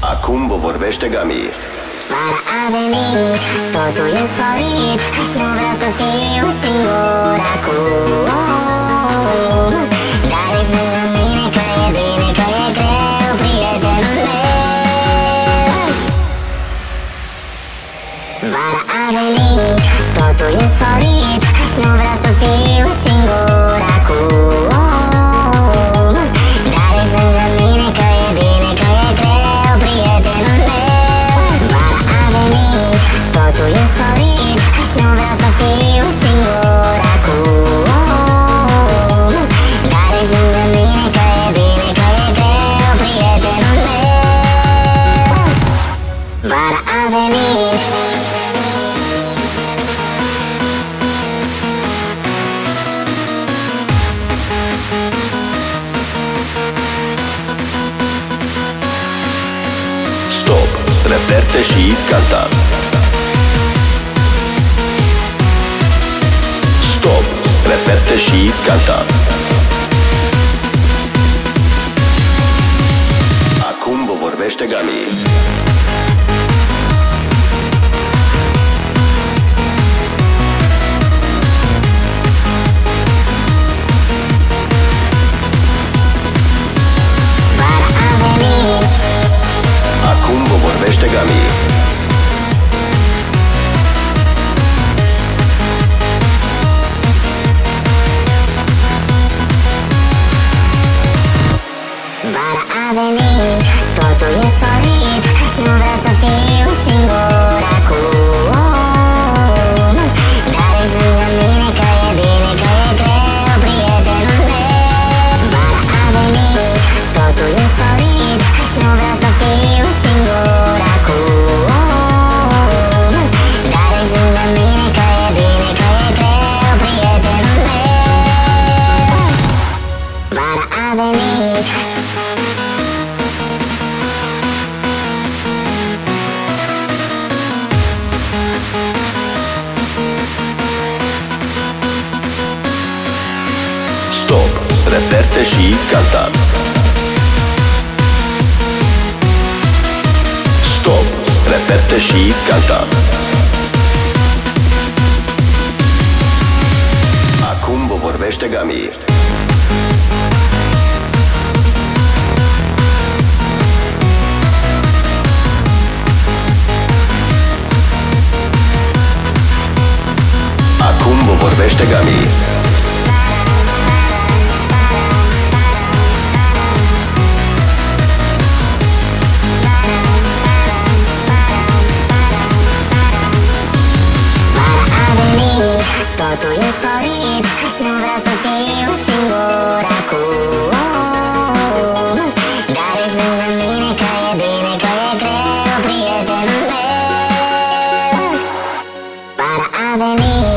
Acum vă vorbește Gamir. Vara a venit, totul e sorit Nu vreau să fiu singur acum Dar ești lângă mine că e bine, că e greu Prietenul meu Vara a venit, totul e sorit Nu vreau să fiu singur venit Stop, reverte și canta. Stop, reverte și canta. Acum vă vorbește Gamir. Venit, totul e sorit Nu vreau să fiu singur acum. Dar ești lângă mine că e bine, că e greu Prietenul meu Vara a venit, totul e sorit Nu vreau să fiu singur acum. Dar ești lângă mine că e bine, că e greu Prietenul meu Vara a venit Stop, reverte și canta. Stop, reverte și canta. Acum vă vorbește Gamir. Acum vă vorbește Gamir. totul e Nu vreau să fiu singur acum. Dar ești lângă mine că e bine, că e greu, prietenul meu. Para a venit.